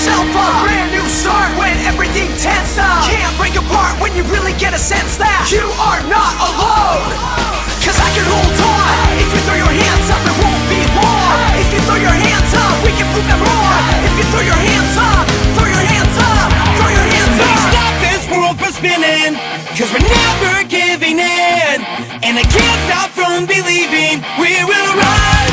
yourself up. Brand new start when everything tense up. Can't break apart when you really get a sense that you are not alone. Cause I can hold on. If you throw your hands up, it won't be long. If you throw your hands up, we can prove them wrong. If you throw your hands up, throw your hands up, throw your hands Somebody up. stop this world from spinning. Cause we're never giving in. And I can't stop from believing we will rise.